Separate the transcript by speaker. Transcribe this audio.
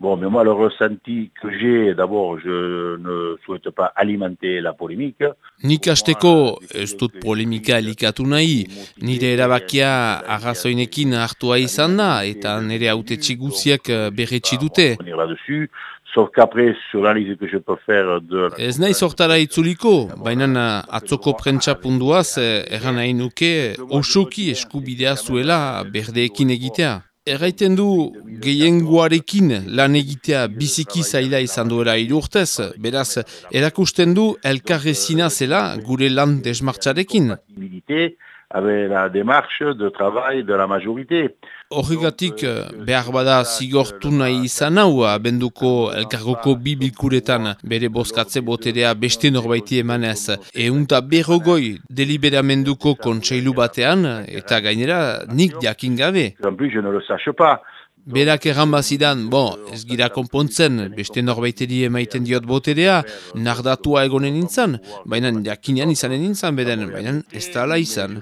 Speaker 1: Bon, mais moi, le ressenti que j'ai, d'abord, je ne souhaite pas alimenter la polémique.
Speaker 2: Nik hasteko ez dut polemika elikatu nahi, nire erabakia arrazoinekin hartua izan da, eta nire haute txiguziak berretsi dute.
Speaker 1: Sauf qu'après, sur l'analyse que je peux faire de...
Speaker 2: Ez nahi sortara itzuliko, baina atzoko prentsa punduaz, erran nahi nuke, osoki eskubidea zuela berdeekin egitea. Erraiten du gehiengoarekin lan egitea biziki zaila izan duela irurtez, beraz, erakusten du elkarrezina zela gure lan desmartxarekin.
Speaker 1: Avec la démarche de travail de la majorité.
Speaker 2: Horregatik behar bada zigortu nahi izan hau abenduko elkargoko bi bilkuretan bere bozkatze boterea beste norbaiti emanez. Eunta berrogoi deliberamenduko kontseilu batean eta gainera nik jakin gabe.
Speaker 1: En plus, je ne le sache pas.
Speaker 2: Berak erran bazidan, bon, ez gira konpontzen, beste norbaiteri emaiten diot boterea, nardatua egonen nintzen, baina jakinean izanen nintzen beden, baina ez da ala izan.